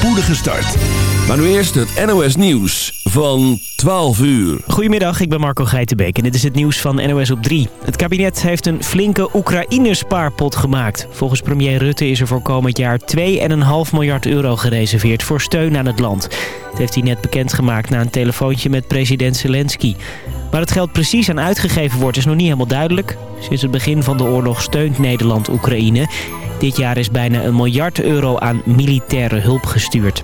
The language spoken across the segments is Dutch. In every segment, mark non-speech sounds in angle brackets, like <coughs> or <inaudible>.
spoedige start. Maar nu eerst het NOS Nieuws van 12 uur. Goedemiddag, ik ben Marco Geitenbeek en dit is het nieuws van NOS op 3. Het kabinet heeft een flinke Oekraïne-spaarpot gemaakt. Volgens premier Rutte is er voor komend jaar 2,5 miljard euro gereserveerd voor steun aan het land. Dat heeft hij net bekendgemaakt na een telefoontje met president Zelensky. Waar het geld precies aan uitgegeven wordt is nog niet helemaal duidelijk. Sinds het begin van de oorlog steunt Nederland Oekraïne. Dit jaar is bijna een miljard euro aan militaire hulp gestuurd.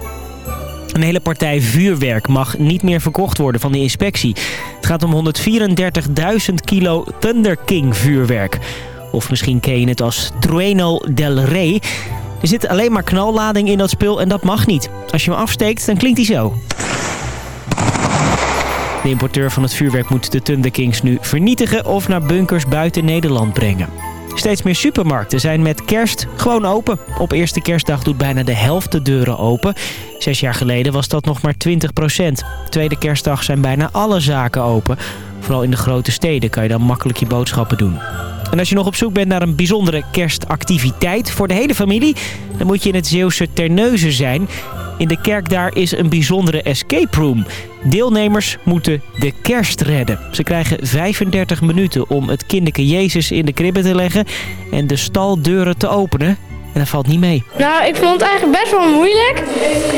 Een hele partij vuurwerk mag niet meer verkocht worden van de inspectie. Het gaat om 134.000 kilo Thunder King vuurwerk. Of misschien ken je het als Trueno del Rey. Er zit alleen maar knallading in dat spul en dat mag niet. Als je hem afsteekt, dan klinkt hij zo. De importeur van het vuurwerk moet de Thunder Kings nu vernietigen of naar bunkers buiten Nederland brengen. Steeds meer supermarkten zijn met kerst gewoon open. Op eerste kerstdag doet bijna de helft de deuren open. Zes jaar geleden was dat nog maar 20 procent. Tweede kerstdag zijn bijna alle zaken open. Vooral in de grote steden kan je dan makkelijk je boodschappen doen. En als je nog op zoek bent naar een bijzondere kerstactiviteit voor de hele familie... dan moet je in het Zeeuwse Terneuzen zijn. In de kerk daar is een bijzondere escape room. Deelnemers moeten de kerst redden. Ze krijgen 35 minuten om het kinderke Jezus in de kribbe te leggen... en de staldeuren te openen. En dat valt niet mee. Nou, ik vond het eigenlijk best wel moeilijk.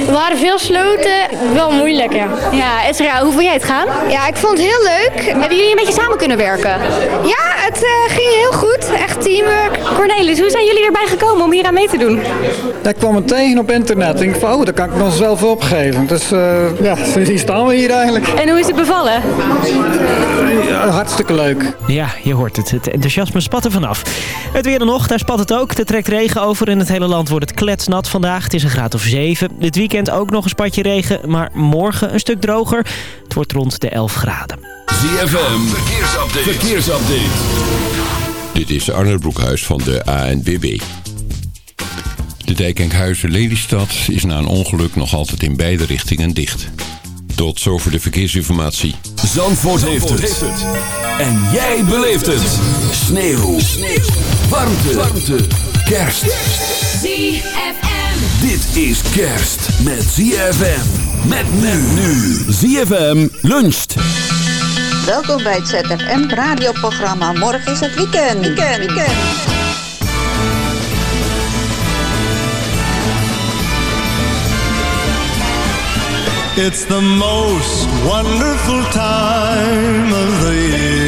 Er waren veel sloten. Wel moeilijk, ja. Ja, Ezra, hoe vond jij het gaan? Ja, ik vond het heel leuk. Hebben jullie een beetje samen kunnen werken? Ja, het eh, ging heel goed. Echt teamwork. Cornelis, hoe zijn jullie erbij gekomen om hier aan mee te doen? Ja, ik kwam het tegen op internet. Ik denk van, oh, dat kan ik nog zelf opgeven. Dus uh, ja, <laughs> sindsdien staan we hier eigenlijk. En hoe is het bevallen? Ja, hartstikke leuk. Ja, je hoort het. Het enthousiasme spat er vanaf. Het weer dan nog, daar spat het ook. Er trekt regen over. In het hele land wordt het kletsnat vandaag. Het is een graad of 7. Dit weekend ook nog een spatje regen. Maar morgen een stuk droger. Het wordt rond de 11 graden. ZFM, verkeersupdate. verkeersupdate. Dit is Arnold Broekhuis van de ANWB. De dijk Enkhuizen-Lelystad is na een ongeluk nog altijd in beide richtingen dicht. Tot zover de verkeersinformatie. Zandvoort, heeft, het. En jij beleeft het. Sneeuw. Sneeuw. Warmte. Warmte. Kerst. ZFM. Dit is kerst met ZFM. Met men nu. ZFM luncht. Welkom bij het ZFM radioprogramma. Morgen is het weekend. Weekend, weekend. It's the most wonderful time of the year.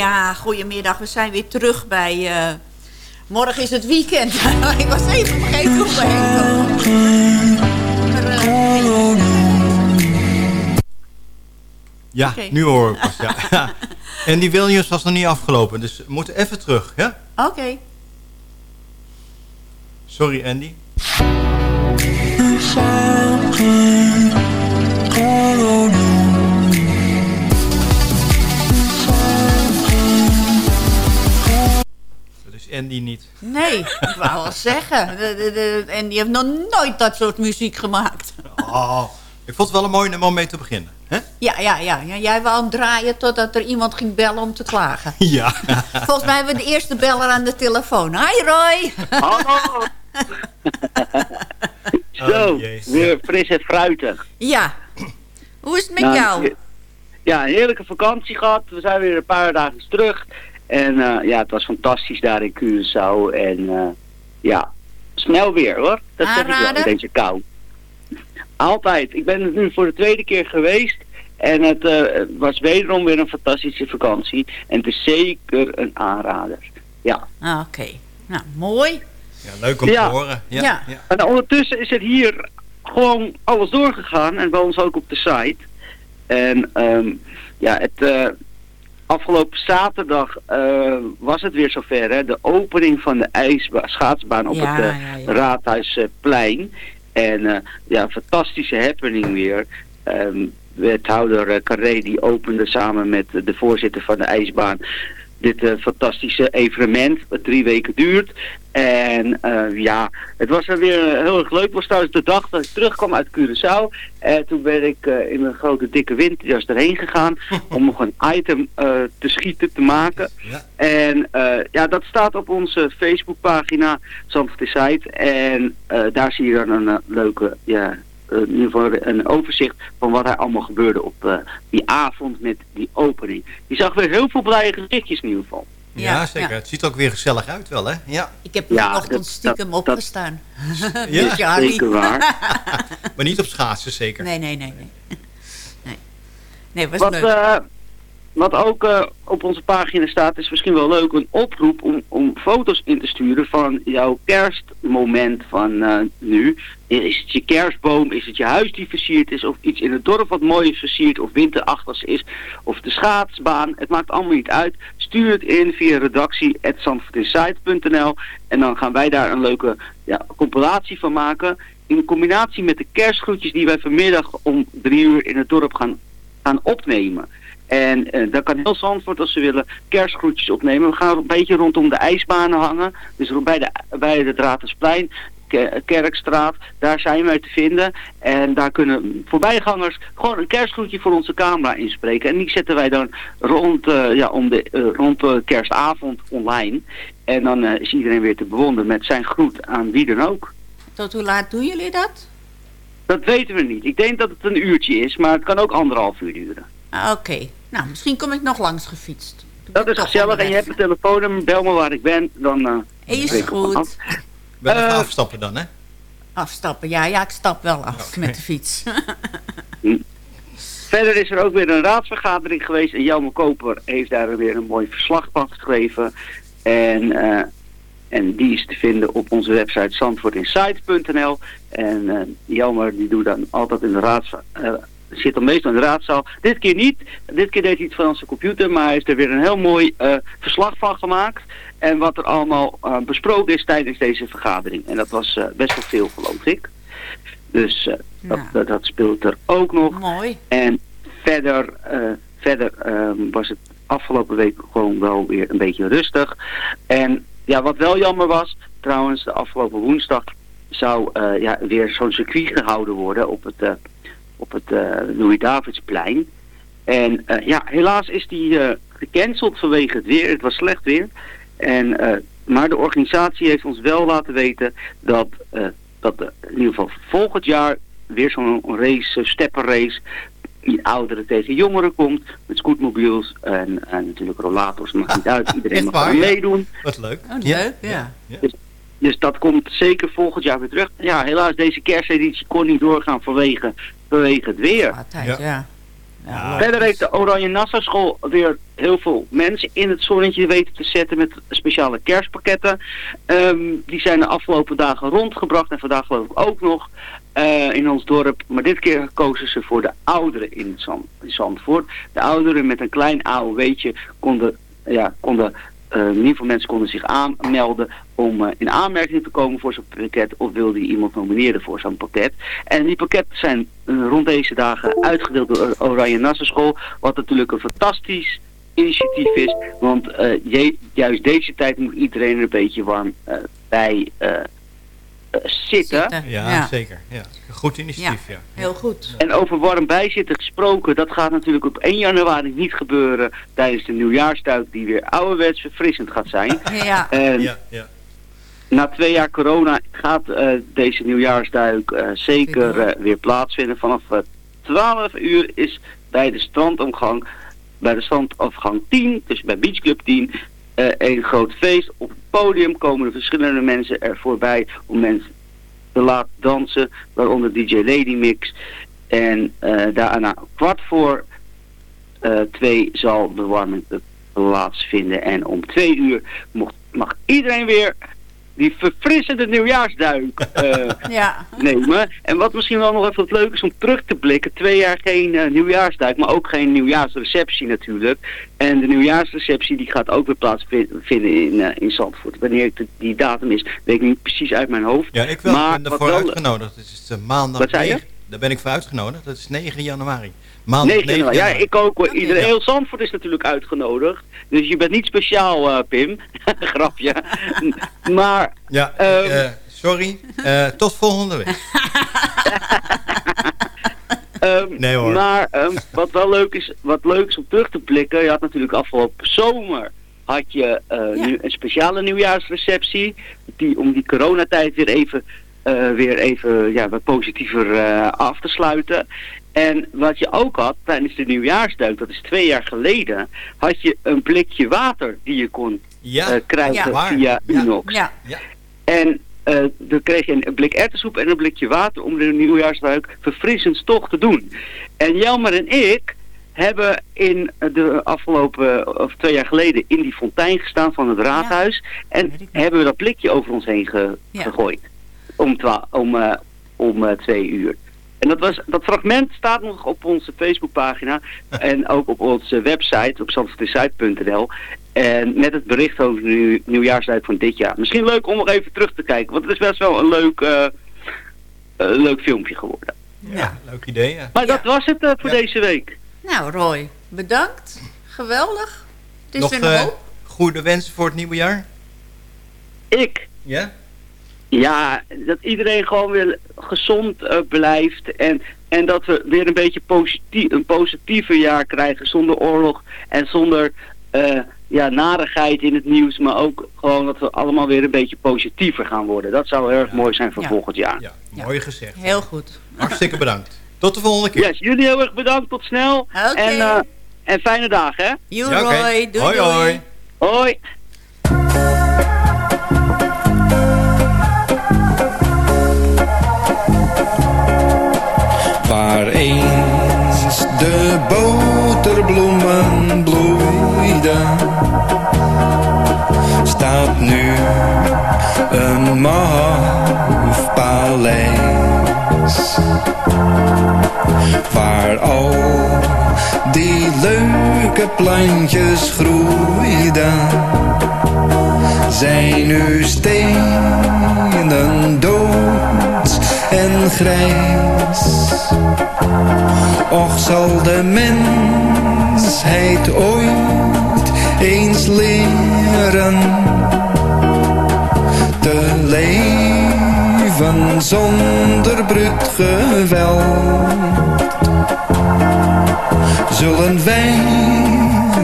Ja, goedemiddag. We zijn weer terug bij... eh, morgen is het weekend. <laughs> ik was even vergeten hoe we heen Ja, nu hoor ik pas. Ja. Ja. <laughs> En die Williams was nog niet afgelopen, dus we moeten even terug. Ja? Oké. Sorry Andy. Is Andy niet. Nee, ik wou al zeggen. De- de- de- en die heeft nog nooit dat soort muziek gemaakt. Oh, ik vond het wel een mooi nummer om mee te beginnen. Hè? Ja, ja, ja, ja. Jij wou hem draaien totdat er iemand ging bellen om te klagen. <laughs> Ja. Volgens mij hebben we de eerste beller aan de telefoon. Hi Roy. Hallo. <laughs> Zo, Oh, weer fris en fruitig. Ja. Hoe is het met Nou, jou? Ja, een heerlijke vakantie gehad. We zijn weer een paar dagen terug. En eh, ja, het was fantastisch daar in Curaçao. En eh, ja, snel weer hoor. Dat zeg ik wel, deze kou. Altijd. Ik ben er nu voor de tweede keer geweest. En het eh, was wederom weer een fantastische vakantie. En het is zeker een aanrader. Ja. Ah, Oké. Nou, mooi. ja leuk om Ja. te horen. Ja. Ja. ja. En ondertussen is het hier gewoon alles doorgegaan. En bij ons ook op de site. En ehm, ja, het, eh, afgelopen zaterdag eh, was het weer zover. Hè? De opening van de ijsba- schaatsbaan op Ja, het eh, ja, ja. Raadhuisplein. En eh, ja, fantastische happening weer. Ehm wethouder Carré die opende samen met de voorzitter van de ijsbaan dit fantastische evenement, wat drie weken duurt. En eh, ja, het was er weer heel erg leuk. Het was trouwens de dag dat ik terugkwam uit Curaçao. En toen ben ik eh, in een grote dikke windjas erheen gegaan <laughs> om nog een item eh, te schieten, te maken. Ja. En ja, dat staat op onze Facebookpagina, Zandvoort. En daar zie je dan een leuke, ja, in ieder geval een overzicht van wat er allemaal gebeurde op die avond met die opening. Je zag weer heel veel blije gezichtjes in ieder geval. Ja, Ja, zeker. ja. Het ziet er ook weer gezellig uit wel, hè? Ja. Ik heb Ja, vanochtend dat- stiekem dat- dat- opgestaan. <laughs> Ja, Met Charlie. Zeker waar. <laughs> Maar niet op schaatsen, zeker. Nee, nee, nee. Nee, <laughs> nee. nee was Wat, leuk. eh, wat ook eh, op onze pagina staat, is misschien wel leuk, een oproep om, om foto's in te sturen van jouw kerstmoment van eh, nu. Is het je kerstboom, is het je huis die versierd is, of iets in het dorp wat mooi is versierd, of winterachtig is, of de schaatsbaan. Het maakt allemaal niet uit. Stuur het in via redactie.zandvoortinsight.nl en dan gaan wij daar een leuke ja, compilatie van maken. In combinatie met de kerstgroetjes die wij vanmiddag om drie uur in het dorp gaan gaan opnemen. En eh dan kan heel Zandvoort, als ze willen, kerstgroetjes opnemen. We gaan een beetje rondom de ijsbanen hangen. Dus bij, de, bij het Ratersplein, Ke- Kerkstraat, daar zijn wij te vinden. En daar kunnen voorbijgangers gewoon een kerstgroetje voor onze camera inspreken. En die zetten wij dan rond, eh, ja, om de, eh, rond kerstavond online. En dan is iedereen weer te bewonderen met zijn groet aan wie dan ook. Tot hoe laat doen jullie dat? Dat weten we niet. Ik denk dat het een uurtje is, maar het kan ook anderhalf uur duren. Ah, Oké. Nou, misschien kom ik nog langs gefietst. Dat is gezellig en je hebt een telefoonnummer, bel me waar ik ben, dan... eh, Is goed. af. Wel even Eh, afstappen dan, hè? Afstappen. Ja, ja, ik stap wel af met de fiets. <laughs> Verder is er ook weer een raadsvergadering geweest en Jelme Koper heeft daar weer een mooi verslag van geschreven. En, eh, en die is te vinden op onze website zandvoortinsight.nl. En eh Jelmer die doet dan altijd in de raads... zit dan meestal in de raadzaal. Dit keer niet. Dit keer deed hij iets van zijn computer, maar hij heeft er weer een heel mooi eh, verslag van gemaakt. En wat er allemaal eh, besproken is tijdens deze vergadering. En dat was eh, best wel veel, geloof ik. Dus dat, dat, speelt er ook nog. Mooi. En verder, verder ehm, was het afgelopen week gewoon wel weer een beetje rustig. En ja, wat wel jammer was, trouwens, de afgelopen woensdag zou ja, weer zo'n circuit gehouden worden op het, op het eh, Louis-Davidsplein. En eh, ja, helaas is die eh, gecanceld vanwege het weer. Het was slecht weer. En, eh, maar de organisatie heeft ons wel laten weten dat, eh, dat in ieder geval volgend jaar weer zo'n race, steppenrace, die ouderen tegen jongeren komt, met scootmobiels en, en natuurlijk rollators, maakt niet uit. <laughs> Iedereen mag waar, ja? meedoen. Wat leuk. Oh, leuk, ja. Dus dat komt zeker volgend jaar weer terug. Ja, helaas deze kersteditie kon niet doorgaan vanwege, vanwege het weer. Altijd, Ja. ja. Verder heeft de Oranje Nassau School weer heel veel mensen in het zonnetje weten te zetten met speciale kerstpakketten. Ehm, die zijn de afgelopen dagen rondgebracht en vandaag geloof ik ook nog eh, in ons dorp. Maar dit keer kozen ze voor de ouderen in, Zand, in Zandvoort. De ouderen met een klein AOW'tje konden, ja, konden uh, in ieder geval mensen konden zich aanmelden om uh, in aanmerking te komen voor zo'n pakket of wilde iemand nomineren voor zo'n pakket. En die pakketten zijn uh, rond deze dagen uitgedeeld door Oranje Nassau School, wat natuurlijk een fantastisch initiatief is, want juist deze tijd moet iedereen er een beetje warm bij zitten. Ja, ja, zeker. Ja. Goed initiatief, ja. ja. Heel goed. En over warm bijzitten gesproken, dat gaat natuurlijk op 1 januari niet gebeuren tijdens de nieuwjaarsduik die weer ouderwets verfrissend gaat zijn. <laughs> Ja. En ja, ja. Na twee jaar corona gaat uh, deze nieuwjaarsduik uh, zeker uh, weer plaatsvinden. Vanaf 12 uur is bij de strandopgang, bij de strandafgang 10, dus bij Beach Club 10, een groot feest. Op het podium komen er verschillende mensen er voorbij om mensen te laten dansen, waaronder DJ Lady Mix. En uh, daarna kwart voor uh, twee zal de warming plaatsvinden. En om twee uur mag iedereen weer die verfrissende nieuwjaarsduik uh, <laughs> ja. nemen. En wat misschien wel nog even wat leuk is om terug te blikken. Twee jaar geen uh, nieuwjaarsduik, maar ook geen nieuwjaarsreceptie natuurlijk. En de nieuwjaarsreceptie die gaat ook weer plaatsvinden in, uh, in Zandvoort. Wanneer de, die datum is, weet ik niet precies uit mijn hoofd. Ja, ik wel, maar ben daarvoor wel, uitgenodigd. Het is maandag Wat zei je? 9. Daar ben ik voor uitgenodigd. Dat is 9 januari. Maandag 9 9 januari. Ja, ik ook. hoor. Iedereen, heel Zandvoort is natuurlijk uitgenodigd. Dus je bent niet speciaal, uh, Pim. <laughs> Grapje. maar... Ja, um, uh, sorry. Uh, tot volgende week. um, <laughs> nee hoor. Maar um, wat wel leuk is, wat leuk is om terug te blikken. Je had natuurlijk afgelopen zomer had je ja. nu een speciale nieuwjaarsreceptie. Die, om die coronatijd weer even, weer even ja, wat positiever af te sluiten. En wat je ook had tijdens de nieuwjaarsduik, dat is twee jaar geleden, had je een blikje water die je kon ja, uh, krijgen ja. via Unox. Ja. Ja. En uh, dan kreeg je een blik erwtensoep en een blikje water om de nieuwjaarsduik verfrissend toch te doen. En Jelmer en ik hebben in de afgelopen, of twee jaar geleden, in die fontein gestaan van het raadhuis. En hebben we dat blikje over ons heen ge gegooid. Om, om, uh, om twee uur. En dat, was, dat fragment staat nog op onze Facebookpagina <laughs> en ook op onze website op zandvoortdezuid.nl. En met het bericht over de nieuw, nieuwjaarsduik van dit jaar. Misschien leuk om nog even terug te kijken, want het is best wel een leuk, uh, uh, leuk filmpje geworden. Ja, ja. leuk idee. Ja. Maar dat was het uh, voor deze week. Nou Roy, bedankt. Geweldig. Het is nog weer een hoop. goede wensen voor het nieuwe jaar? Ik? Ja? Ja, dat iedereen gewoon weer gezond uh, blijft. En, en dat we weer een beetje positief, een positiever jaar krijgen. Zonder oorlog en zonder uh, ja, narigheid in het nieuws. Maar ook gewoon dat we allemaal weer een beetje positiever gaan worden. Dat zou heel erg ja. mooi zijn voor ja. volgend jaar. Ja, mooi gezegd. Heel goed. Hartstikke bedankt. Tot de volgende keer. Yes, jullie heel erg bedankt. Tot snel. Okay. En, uh, en fijne dagen, hè? You, Roy. Okay. Doei, hoi, doei. hoi. Hoi. Maf paleis. Waar al die leuke plantjes groeiden, zijn nu stenen dood en grijs. Och zal de mensheid ooit eens leren te leven zonder bruut geweld. Zullen wij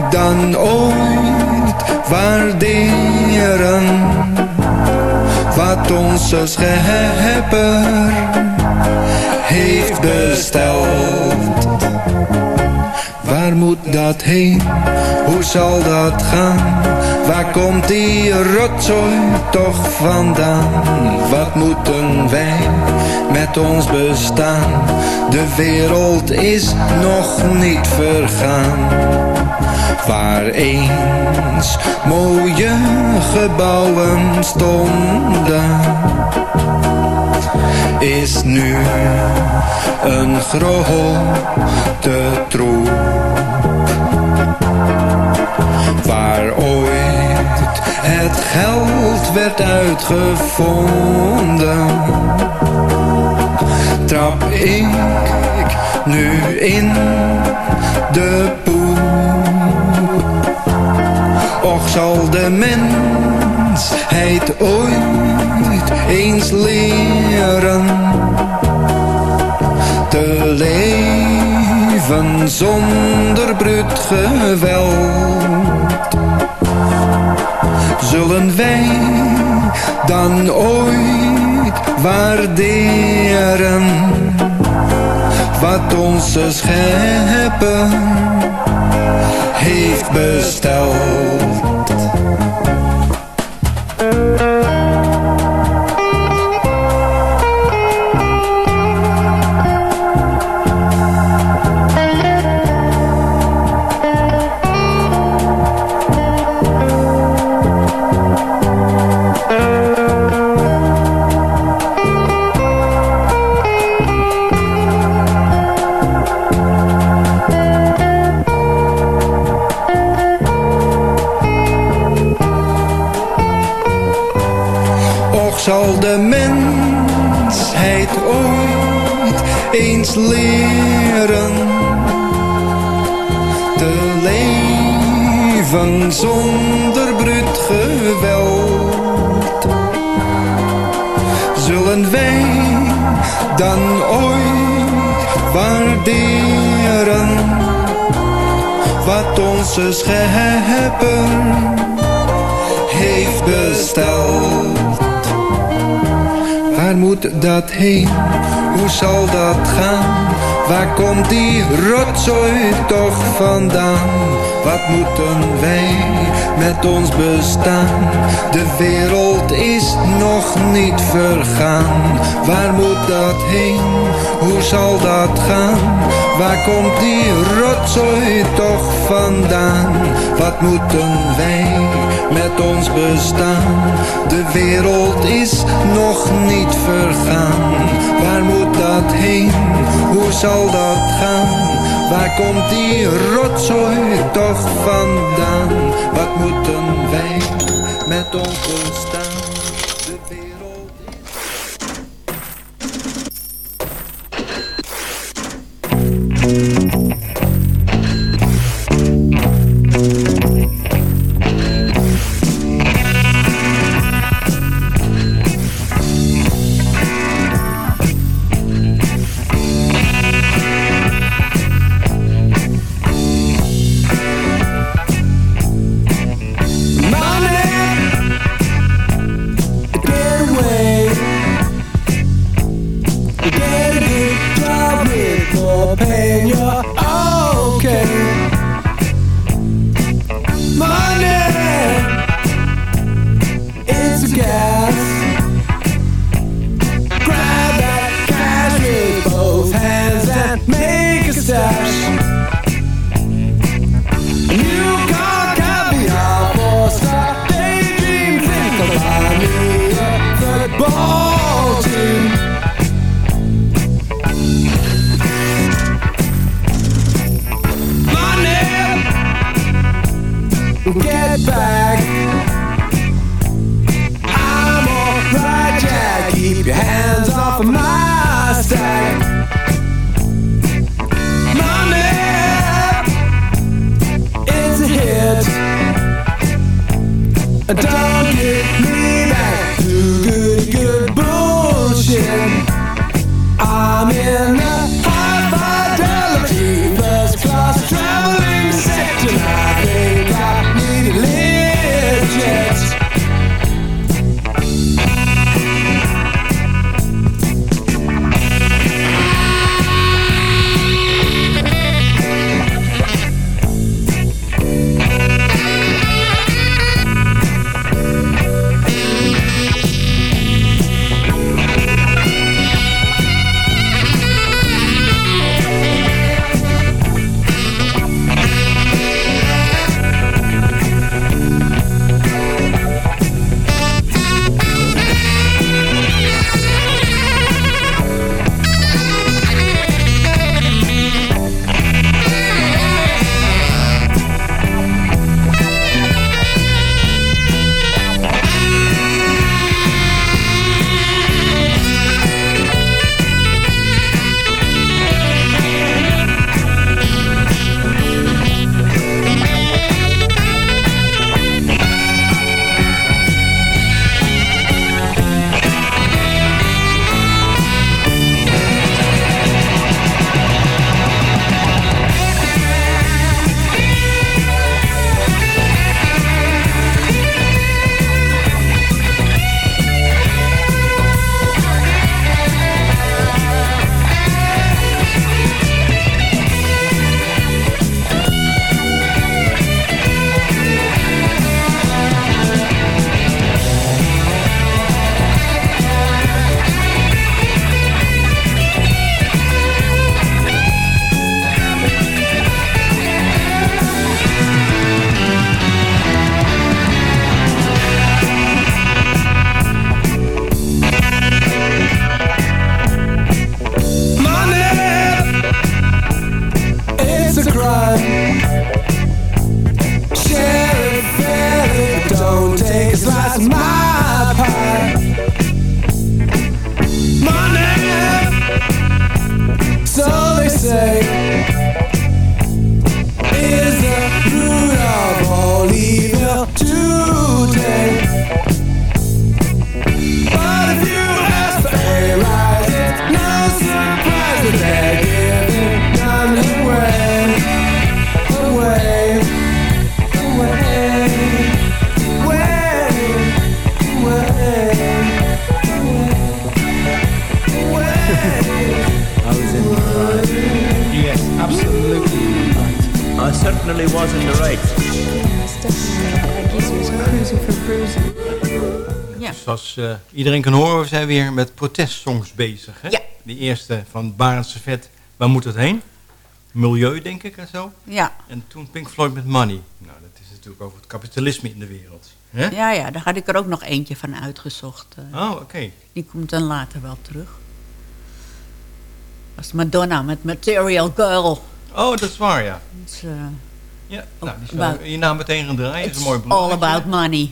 dan ooit waarderen wat onze schepper heeft besteld. Waar moet dat heen? Hoe zal dat gaan? Waar komt die rotzooi toch vandaan? Wat moeten wij met ons bestaan. De wereld is nog niet vergaan. Waar eens mooie gebouwen stonden, is nu een grote troep. Waar ooit het geld werd uitgevonden, trap ik nu in de poep. Och zal de mensheid ooit eens leren te leven zonder bruut geweld. Zullen wij dan ooit waarderen wat onze scheppen heeft besteld? Eens leren te leven zonder bruut geweld. Zullen wij dan ooit waarderen wat onze schepper heeft besteld? Waar moet dat heen? Hoe zal dat gaan? Waar komt die rotzooi toch vandaan? Wat moeten wij met ons bestaan? De wereld is nog niet vergaan. Waar moet dat heen? Hoe zal dat gaan? Waar komt die rotzooi toch vandaan? Wat moeten wij met ons bestaan? De wereld is nog niet vergaan. Waar moet dat heen? Hoe zal dat gaan? Waar komt die rotzooi toch vandaan? Wat moeten wij met ons bestaan? can't make a dash iedereen kan horen, we zijn weer met protestsongs bezig. Hè? Ja. Die eerste van Barendse Vet, Waar moet het heen? Milieu, denk ik, en zo. Ja. En toen Pink Floyd met Money. Nou, dat is natuurlijk over het kapitalisme in de wereld. Hè? Ja, ja, daar had ik er ook nog eentje van uitgezocht. eh. Oh, oké. Die komt dan later wel terug. Dat was Madonna met Material Girl. Oh, dat is waar, ja. Is, eh, Ja, nou, die zou je naam meteen gaan draaien. Is een mooi all about money.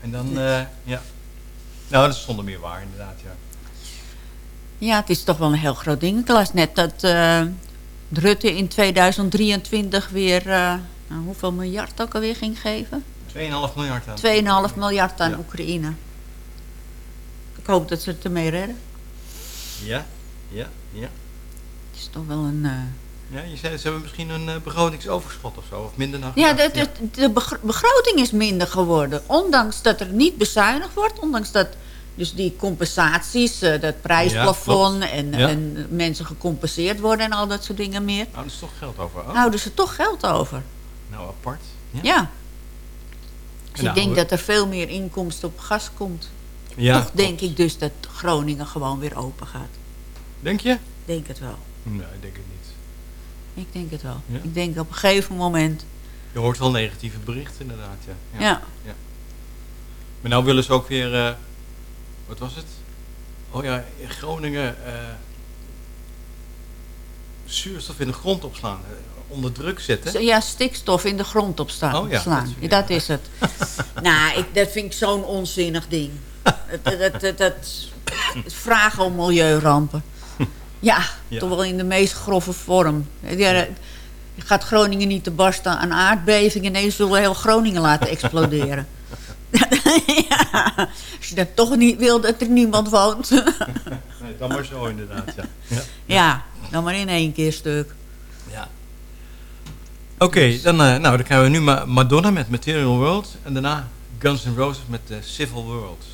En dan, <laughs> eh, ja. Nou, dat is zonder meer waar, inderdaad, ja. Ja, het is toch wel een heel groot ding. Ik las net dat eh, Rutte in 2023 weer... nou, hoeveel miljard ook alweer ging geven? 2,5 miljard aan. 2,5 miljard aan Oekraïne. Ik hoop dat ze het ermee redden. Ja, ja, ja. Het is toch wel een... eh, Ja, je zei ze hebben misschien een eh, begrotingsoverschot of zo, of minder dan Ja, de, de, de begr- begroting is minder geworden. Ondanks dat er niet bezuinigd wordt. Ondanks dat dus die compensaties, eh, dat prijsplafond... Ja, en, Ja. en mensen gecompenseerd worden en al dat soort dingen meer... Nou, er is toch geld over. Oh. houden ze toch geld over. Nou, apart. Ja. Ja. Dus Nou, ik denk we- dat er veel meer inkomsten op gas komt. Ja, Toch denk ik dus dat Groningen gewoon weer open gaat. Denk je? Denk het wel. Nee, ik denk het niet. Ik denk het wel. Ja. Ik denk op een gegeven moment... Je hoort wel negatieve berichten, inderdaad, ja. Ja. ja. Maar nou willen ze ook weer... eh, wat was het? Oh ja, in Groningen... eh, zuurstof in de grond opslaan. eh, onder druk zetten. Ja, stikstof in de grond opstaan. Oh ja, slaan. dat is- dat, is het. <laughs> nou, ik, dat vind ik zo'n onzinnig ding. dat, dat, dat, dat, vragen om milieurampen. Ja, Ja. toch wel in de meest grove vorm. Ja, gaat Groningen niet te barsten aan aardbevingen. Nee, ze zullen heel Groningen laten <laughs> exploderen. <laughs> ja, als je dat toch niet wil dat er niemand woont. <laughs> Nee, dan maar zo inderdaad, ja. ja. ja, dan maar in één keer stuk. Ja. Oké, dan, eh, nou, dan krijgen we nu Ma- Madonna met Material World. En daarna Guns N' Roses met eh, Civil World.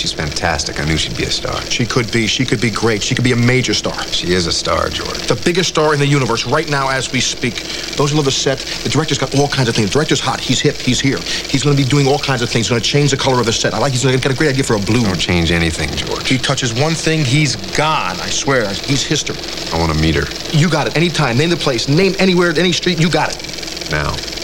She's fantastic. I knew she'd be a star. She could be. She could be great. She could be a major star. She is a star, George. The biggest star in the universe right now as we speak. Those who love the set, the director's got all kinds of things. The director's hot. He's hip. He's here. He's going to be doing all kinds of things. He's going to change the color of the set. I like. he's He's got a great idea for a blue. Don't change anything, George. He touches one thing, he's gone. I swear. He's history. I want to meet her. You got it. Anytime. Name the place. Name anywhere, any street. You got it. Now.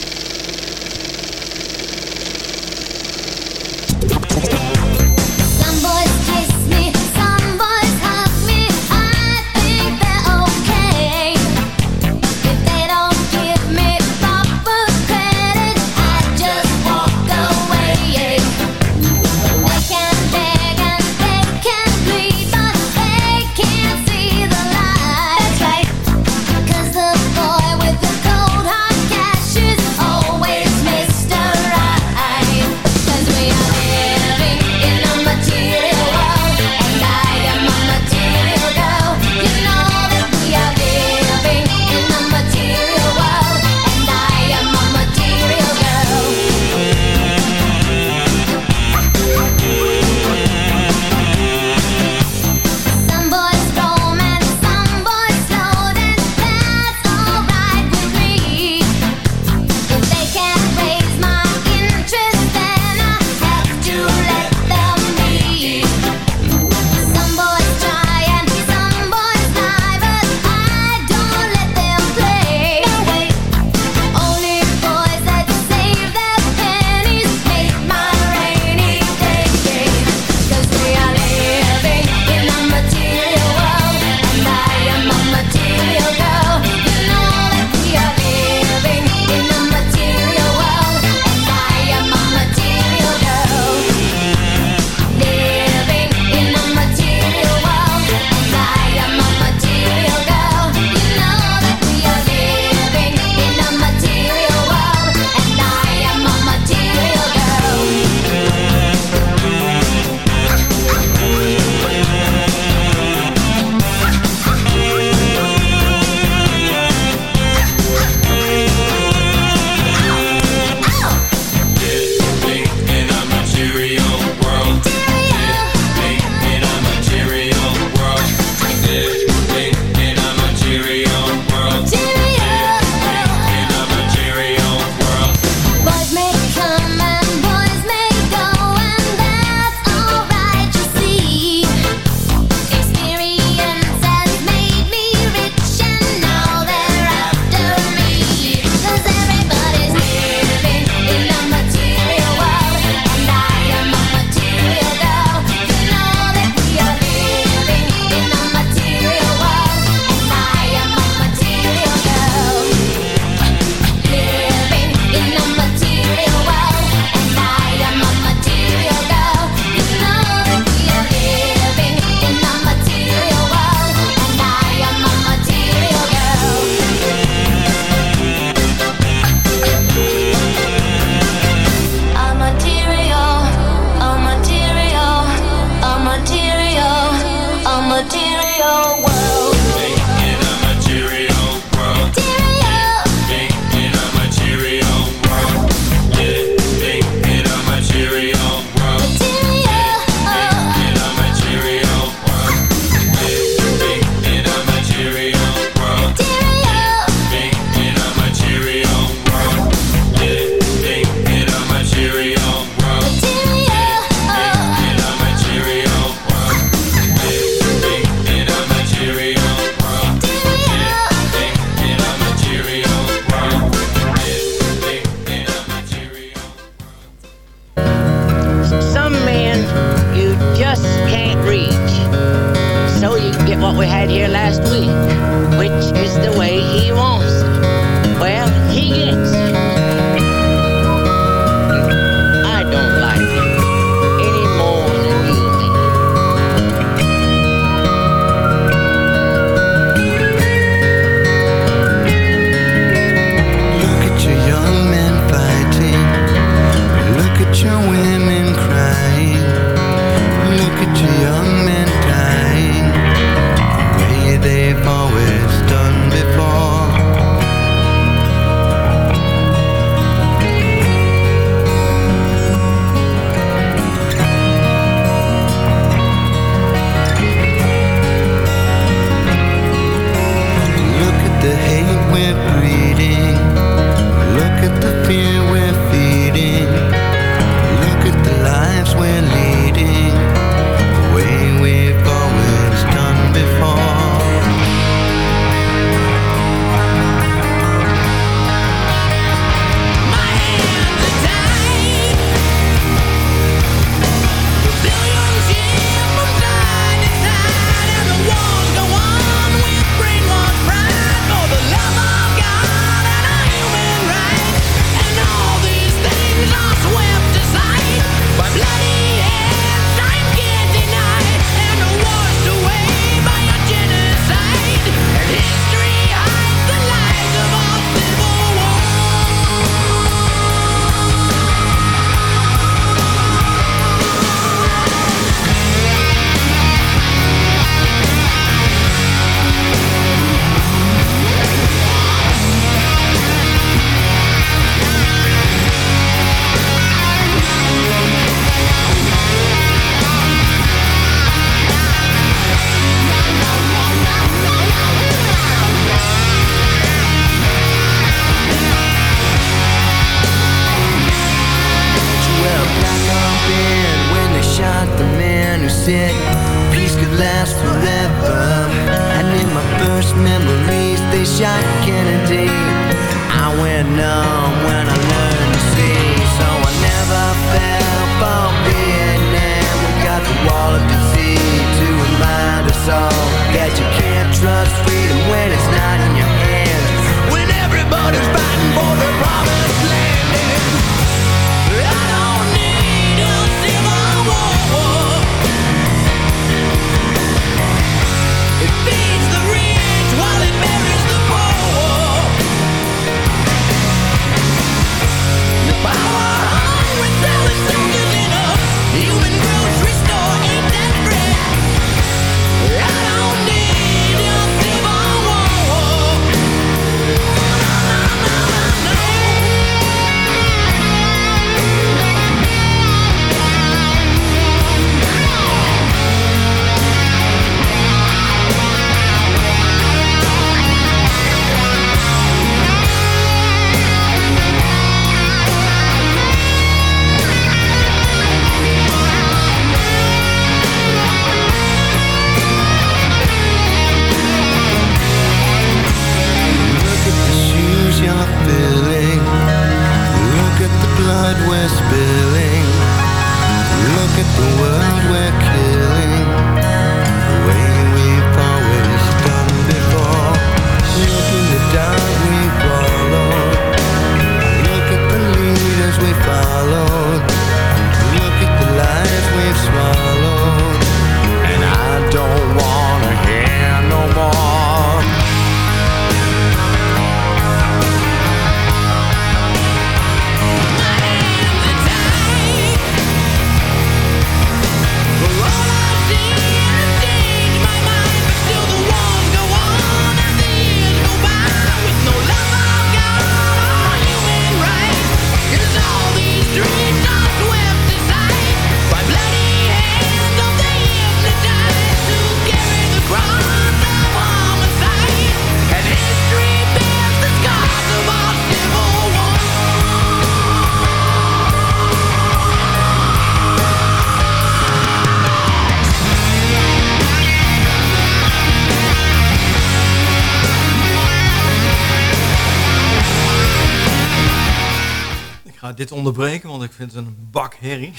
Dit onderbreken, want ik vind het een bak herrie.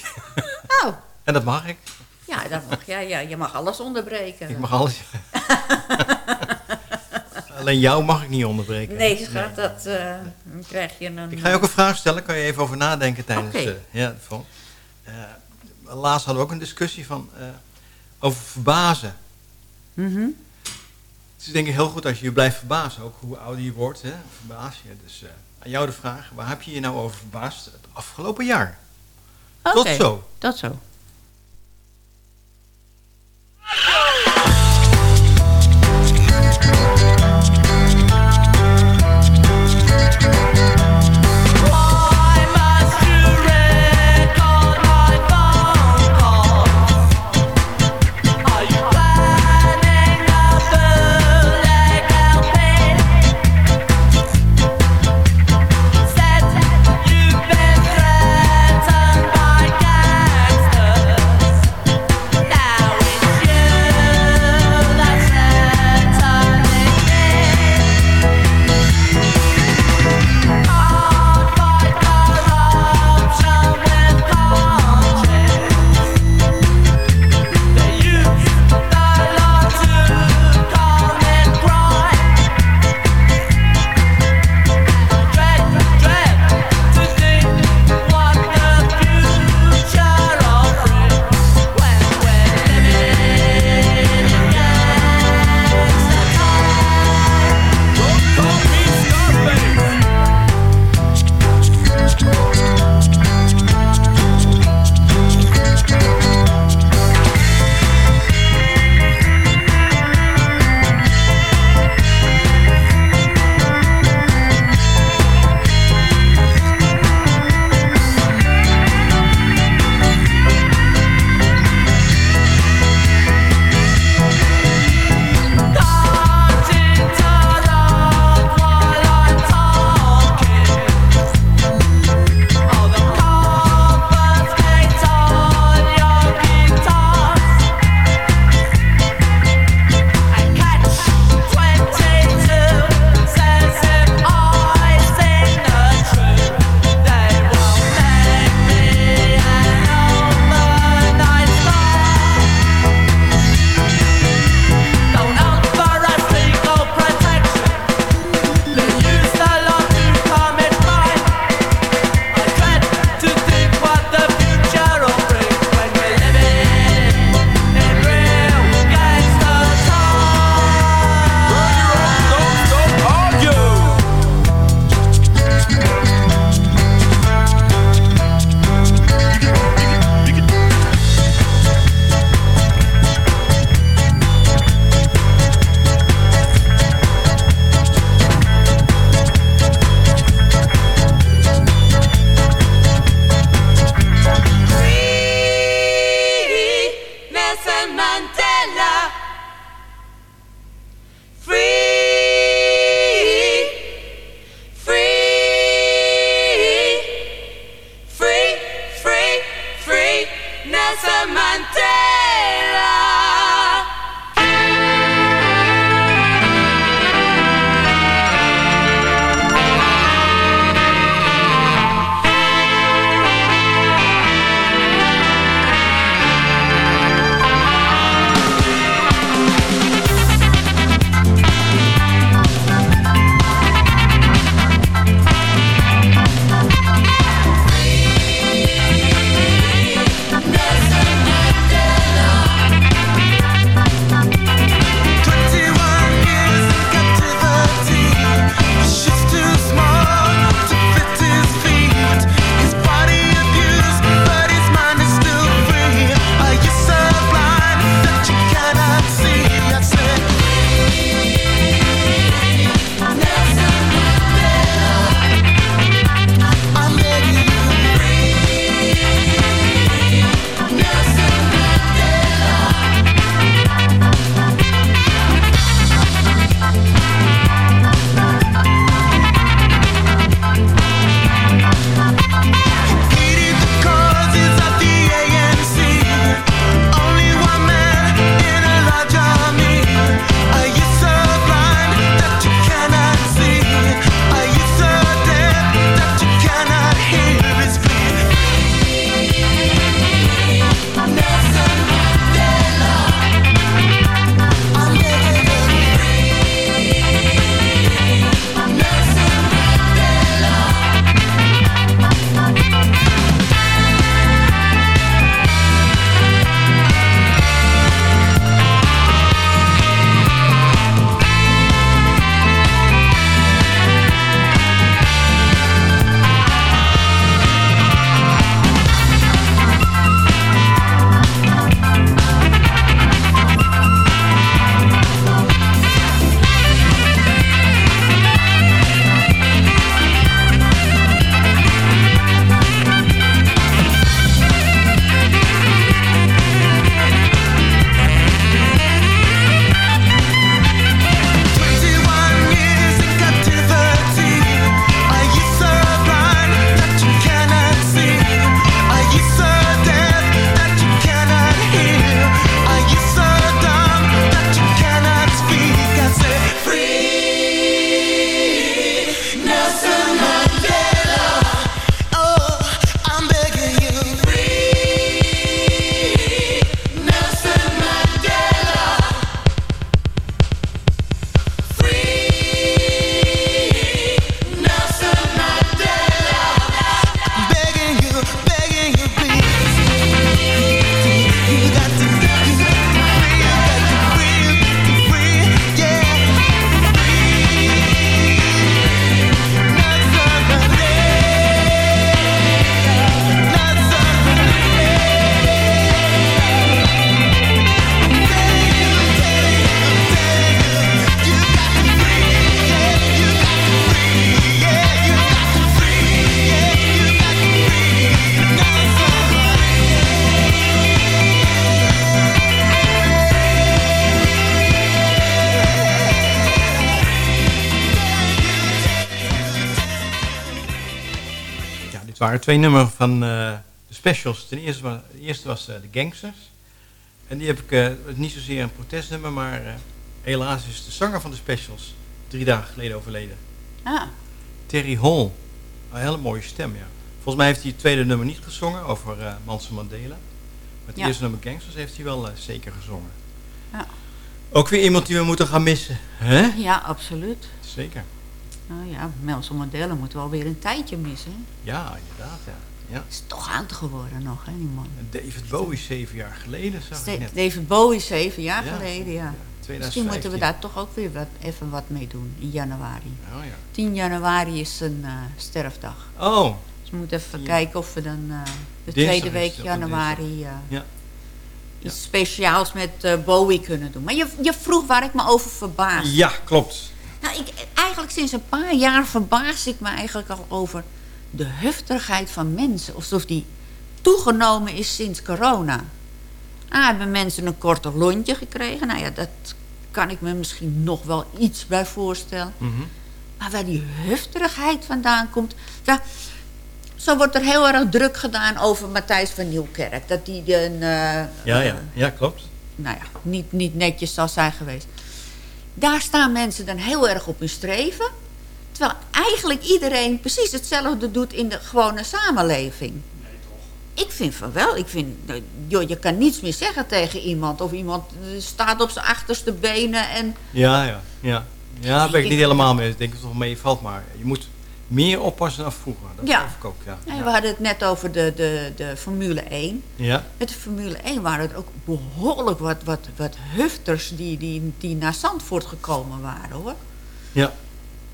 Oh. <laughs> en dat mag ik. Ja, dat mag, ja, ja, je mag alles onderbreken. Ik mag alles. <laughs> Alleen jou mag ik niet onderbreken. Nee, schat, dat eh, krijg je een... Ik ga je ook een vraag stellen, kan je even over nadenken tijdens Oké. de ja, vol- Eh, laatst hadden we ook een discussie van, eh, over verbazen. Mhm. Het is denk ik heel goed als je je blijft verbazen, ook hoe ouder je wordt, hè, verbaas je. Dus eh, aan jou de vraag, waar heb je je nou over verbaasd het afgelopen jaar? Tot Oké, zo. Tot zo. Waren twee nummers van eh, de specials. Ten eerste was, de eerste was eh, de Gangsters. En die heb ik, eh, niet zozeer een protestnummer, maar helaas is de zanger van de specials drie dagen geleden overleden. Ah, Terry Hall. Een hele mooie stem, ja. Volgens mij heeft hij het tweede nummer niet gezongen over eh Manson Mandela. Maar het Ja. eerste nummer Gangsters heeft hij wel zeker gezongen. Ja. Ook weer iemand die we moeten gaan missen. hè? ja, absoluut. Zeker. Nou ja, Nelson Mandela moeten we alweer een tijdje missen. Ja, inderdaad, ja. ja. Is toch oud geworden nog, hè, die man. David Bowie zeven jaar geleden, zag ik net. David Bowie, zeven jaar Ja, geleden, ja. 2015. Misschien moeten we daar toch ook weer wat, even wat mee doen in januari. Oh ja. 10 januari is zijn eh, sterfdag. Oh, Dus we moeten even kijken of we dan eh, de Dinsdag tweede week januari eh, ja. iets speciaals met Bowie kunnen doen. Maar je, je vroeg waar ik me over verbaas. Ja, klopt. Nou, ik, eigenlijk sinds een paar jaar verbaas ik me eigenlijk al over de heftigheid van mensen. Alsof die toegenomen is sinds corona. Ah, hebben mensen een korter lontje gekregen? Nou ja, dat kan ik me misschien nog wel iets bij voorstellen. Mhm. Maar waar die heftigheid vandaan komt... Ja, zo wordt er heel erg druk gedaan over Matthijs van Nieuwkerk. Dat die een... eh, Ja, ja. Ja, klopt. nou ja, niet, niet netjes zal zijn geweest. Daar staan mensen dan heel erg op hun streven. Terwijl eigenlijk iedereen precies hetzelfde doet in de gewone samenleving. Ik vind van wel. Ik vind, nou, joh, je kan niets meer zeggen tegen iemand. Of iemand eh, staat op zijn achterste benen en... Ja, ja. Ja, ja daar ben ik niet helemaal mee. Ik denk dat het nog meevalt, maar je moet meer oppassen dan vroeger. Dat Ja. ik ook, ja. Nou, We hadden het net over de, de, de Formule 1. Ja. Met de Formule 1 waren er ook behoorlijk wat, wat, wat hufters die, die, die naar Zandvoort gekomen waren, hoor. Ja.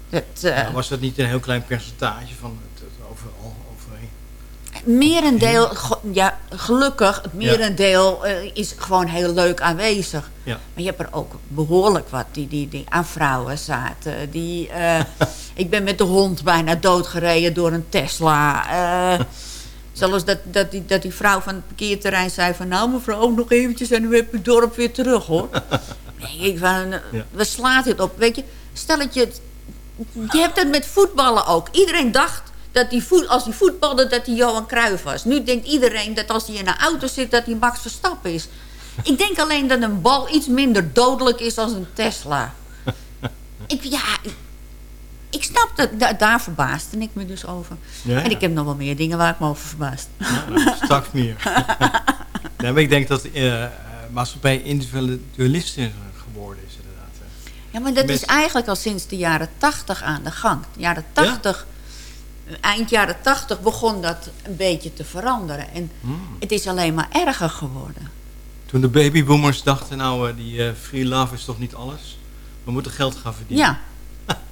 Eh, Ja, was dat niet een heel klein percentage van het, het overal overheen? Merendeel, ja, gelukkig, het merendeel eh, is gewoon heel leuk aanwezig. Ja. Maar je hebt er ook behoorlijk wat die, die, die aan vrouwen zaten. Die, eh, <laughs> ik ben met de hond bijna doodgereden door een Tesla. Eh, <laughs> zelfs dat, dat, die, dat die vrouw van het parkeerterrein zei van... nou mevrouw, nog eventjes en u hebt uw dorp weer terug hoor. <laughs> nee, ik van, Ja. we slaat dit op. Weet je, stel dat je... Je hebt het met voetballen ook. Iedereen dacht dat die voet, als hij voetbalde dat hij Johan Cruijff was. Nu denkt iedereen dat als hij in een auto zit dat hij Max Verstappen is. Ik denk alleen dat een bal iets minder dodelijk is dan een Tesla. <laughs> ik, ja, ik, ik snap dat. da- daar verbaasde ik me dus over. Ja, En ja. ik heb nog wel meer dingen waar ik me over verbaasd. Nou, straks meer. <laughs> nee, maar ik denk dat eh maatschappij individualistisch geworden is inderdaad. Ja, maar dat Met- is eigenlijk al sinds de jaren tachtig aan de gang. De jaren tachtig, eind jaren tachtig begon dat een beetje te veranderen. En Hmm. het is alleen maar erger geworden. Toen de babyboomers dachten, nou, eh, die eh, free love is toch niet alles? We moeten geld gaan verdienen. Ja.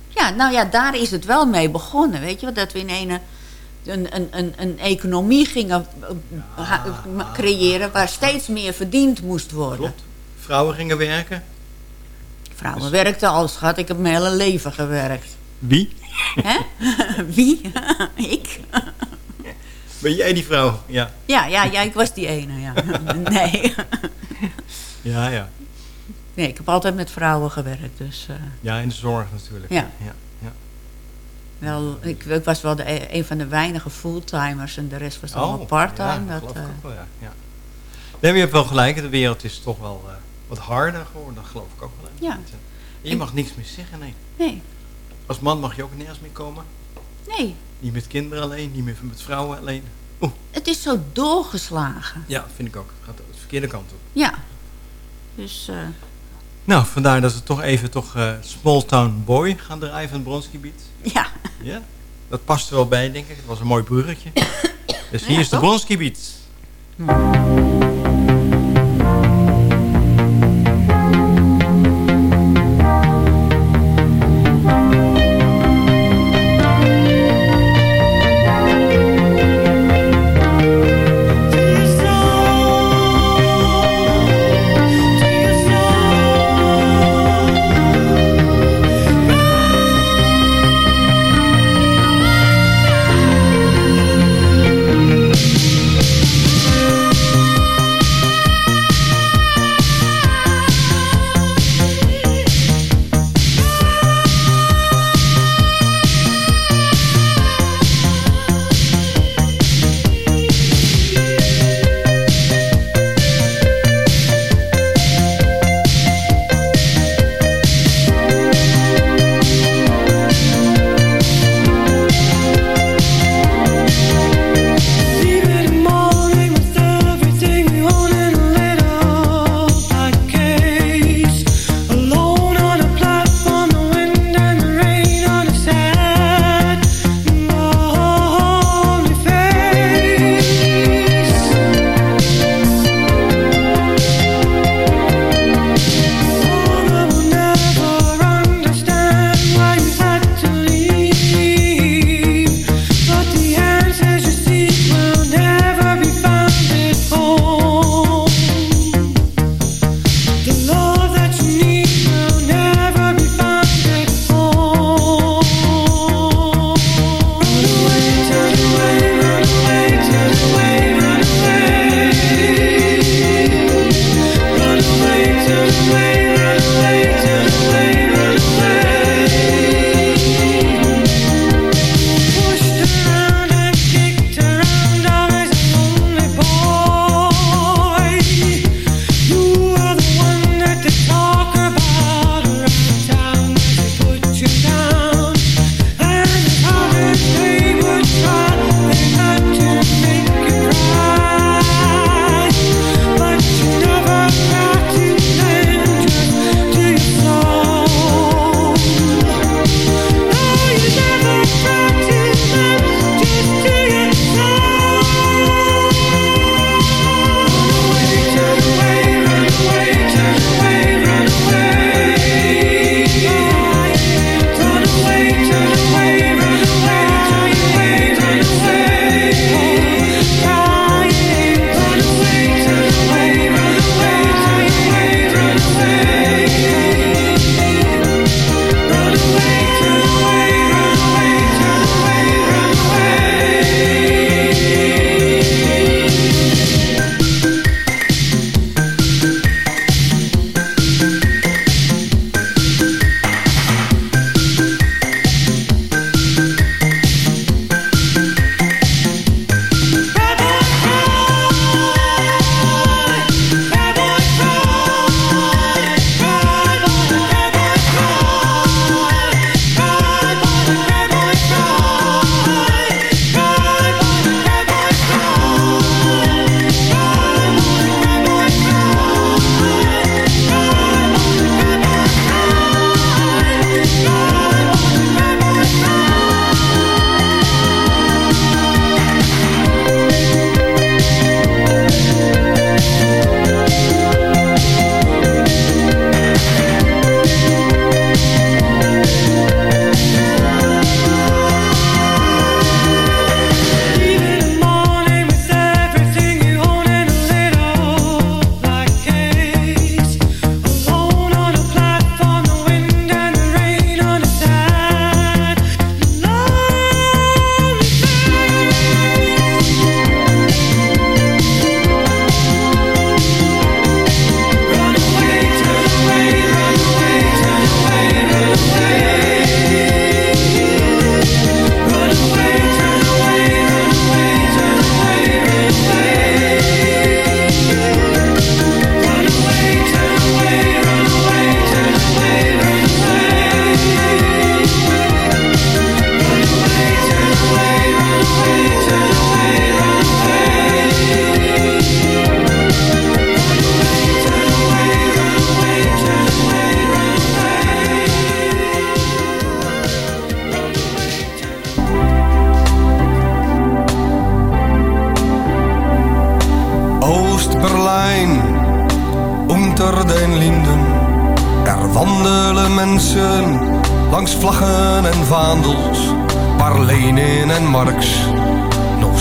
<laughs> ja, nou ja, daar is het wel mee begonnen. Weet je wel, dat we in een, een, een, een, economie gingen eh, ha- creëren waar steeds meer verdiend moest worden. Klopt. Vrouwen gingen werken. Vrouwen werkten al, schat. Ik heb mijn hele leven gewerkt. Wie? <laughs> Hè? <laughs> Wie? <laughs> ik? Ben jij die vrouw? Ja. Ja, ja, ja, ik was die ene, ja. Nee. Ja, ja. Nee, ik heb altijd met vrouwen gewerkt, dus... eh, Ja, in de zorg natuurlijk. Ja. ja, ja. wel, ik, ik was wel de, e- een van de weinige fulltimers en de rest was allemaal Oh, parttime. Ja, dat dat, geloof ik eh, ook wel, ja. ja. Nee, je hebt wel gelijk. De wereld is toch wel eh, wat harder geworden. Dat geloof ik ook wel. Ja. En Je mag niks meer zeggen, nee. Nee. Als man mag je ook nergens meer komen. nee, Niet met kinderen alleen, niet meer met vrouwen alleen. het is zo doorgeslagen. Ja, vind ik ook. Het gaat de verkeerde kant op. Ja. Dus, eh, Nou, vandaar dat we toch even toch eh, Small Town Boy gaan draaien van het Bronskigebied. ja. Ja, dat past er wel bij, denk ik. Het was een mooi bruggetje. <coughs> Dus hier Ja, is de toch? Bronskigebied.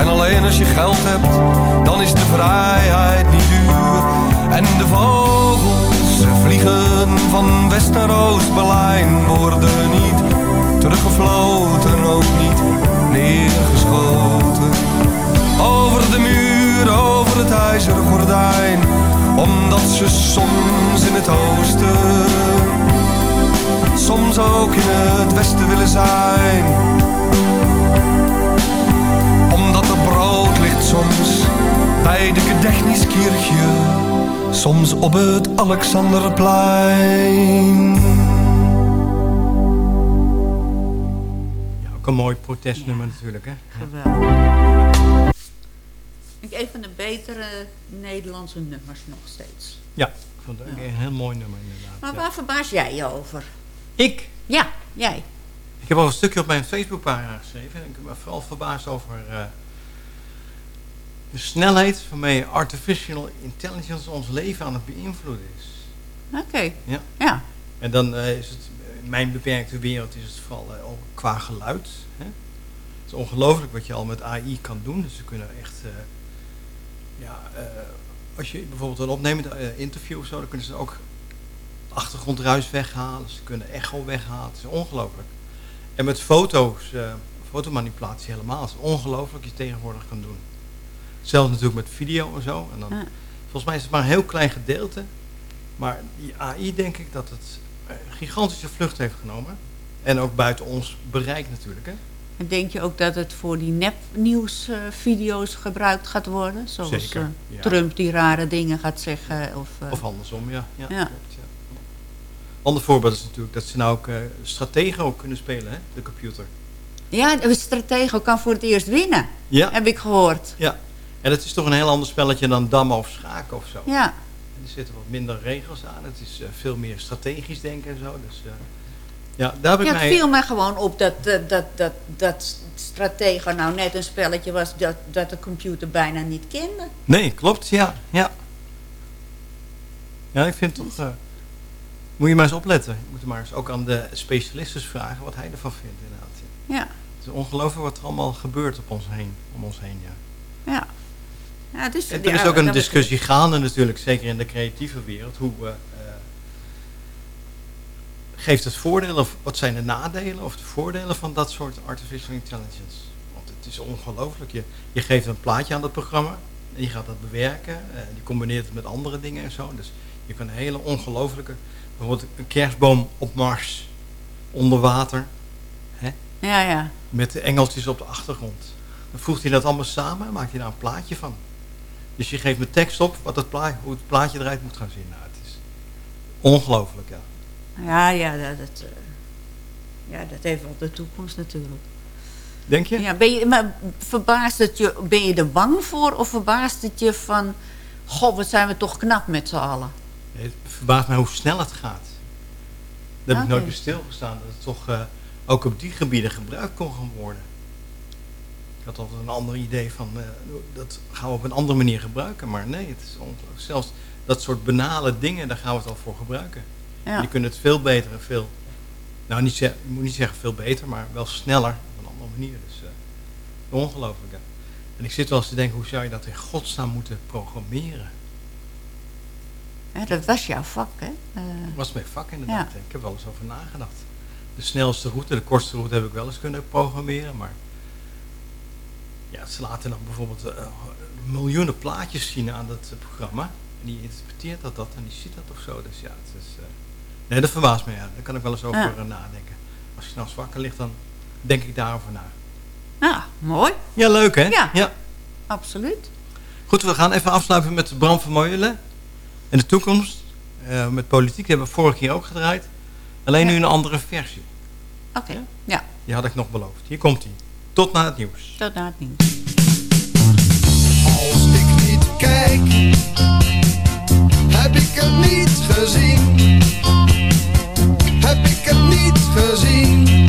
En alleen als je geld hebt, dan is de vrijheid niet duur. En de vogels vliegen van West naar Oost-Berlijn worden niet teruggefloten, ook niet neergeschoten. Over de muur, over het ijzeren gordijn, omdat ze soms in het oosten, soms ook in het westen willen zijn. Omdat er brood ligt soms bij de Gedächtniskirche, soms op het Alexanderplein. Ook een mooi protestnummer natuurlijk, hè? Geweldig. Ik een van de betere Nederlandse nummers nog steeds. Ja, ik vond het ook een heel mooi nummer inderdaad. Maar ja. waar verbaas jij je over? Ik? Ja, jij. Ik heb al een stukje op mijn Facebookpagina geschreven. En ik ben vooral verbaasd over eh, de snelheid waarmee artificial intelligence ons leven aan het beïnvloeden is. Oké. Ja. Ja. En dan eh, is het, in mijn beperkte wereld is het vooral eh, qua geluid. Hè? Het is ongelooflijk wat je al met AI kan doen. Dus ze kunnen echt, ja, als je bijvoorbeeld een opnemend interview of zo, dan kunnen ze ook achtergrondruis weghalen. Ze kunnen echo weghalen. Het is ongelooflijk. En met foto's, eh, fotomanipulatie helemaal. Het is ongelooflijk wat je tegenwoordig kan doen. Zelfs natuurlijk met video en zo. En dan, Ja. Volgens mij is het maar een heel klein gedeelte. Maar die AI denk ik dat het een gigantische vlucht heeft genomen. En ook buiten ons bereik natuurlijk. Hè? En denk je ook dat het voor die nepnieuwsvideo's gebruikt gaat worden? Zoals Zeker, eh, ja. Trump die rare dingen gaat zeggen? Of, eh, Of andersom, ja. ja, Ja. klopt, ja. Ander voorbeeld is natuurlijk dat ze nou ook strategen ook kunnen spelen, hè? de computer. Ja, stratego kan voor het eerst winnen. Ja. Heb ik gehoord. Ja. En het is toch een heel ander spelletje dan dammen of schaken of zo. Ja. En er zitten wat minder regels aan. Het is eh, veel meer strategisch denken en zo. Dus eh, ja, daar heb ik Ja, het viel mij gewoon op dat, dat, dat, dat Stratego nou net een spelletje was dat, dat de computer bijna niet kende. Nee, klopt, ja. Ja, ja ik vind toch... moet je maar eens opletten. Je moet maar eens ook aan de specialisten vragen wat hij ervan vindt inderdaad. Ja. Ja, Het is ongelooflijk wat er allemaal gebeurt op ons heen, om ons heen, ja. ja. ja dus, En er is ook een discussie gaande natuurlijk, zeker in de creatieve wereld. Hoe eh, eh, geeft het voordelen of wat zijn de nadelen of de voordelen van dat soort artificial intelligence? Want het is ongelooflijk. Je, je geeft een plaatje aan dat programma en je gaat dat bewerken. eh, je combineert het met andere dingen en zo. Dus je kan een hele ongelooflijke, bijvoorbeeld een kerstboom op Mars, onder water. Hè? Ja, ja. met de engeltjes op de achtergrond. Dan voegt hij dat allemaal samen en maakt hij daar een plaatje van. Dus je geeft met tekst op wat het plaatje, hoe het plaatje eruit moet gaan zien. Nou, het is ongelooflijk, ja. Ja, ja, dat, dat, eh, ja, dat heeft wel de toekomst natuurlijk. Denk je? Ja, ben je, maar verbaast het je, ben je er bang voor of verbaast het je van... Goh, wat zijn we toch knap met z'n allen. Het verbaast mij hoe snel het gaat. Daar heb ik nooit bij stilgestaan. Dat het toch eh, ook op die gebieden gebruikt kon gaan worden. Ik had altijd een ander idee van, eh, dat gaan we op een andere manier gebruiken. Maar nee, het is ongelooflijk. Zelfs dat soort banale dingen, daar gaan we het al voor gebruiken. Ja. Je kunt het veel beter en veel, nou niet je moet niet zeggen veel beter, maar wel sneller op een andere manier. Dus eh, ongelooflijk. En ik zit wel eens te denken, hoe zou je dat in godsnaam moeten programmeren? Dat was jouw vak, hè? Uh, was mijn vak, inderdaad. Ja. Ik heb wel eens over nagedacht. De snelste route, de kortste route heb ik wel eens kunnen programmeren, maar... Ja, ze laten dan bijvoorbeeld eh, miljoenen plaatjes zien aan dat eh, programma. En die interpreteert dat, dat en die ziet dat of zo. Dus ja, het is... Nee, dat verbaast me, ja. Daar kan ik wel eens over nadenken. Als je nou zwakker ligt, dan denk ik daarover na. Ja, mooi. Ja, leuk hè? Ja, ja. absoluut. Goed, we gaan even afsluiten met Bram van Meulen. En de toekomst, eh, met politiek, hebben we vorig jaar ook gedraaid. Alleen nu een andere versie. Oké, ja? ja. Die had ik nog beloofd. Hier komt hij. Tot na het nieuws. Tot na het nieuws. Als ik niet kijk, heb ik het niet gezien. Heb ik het niet gezien.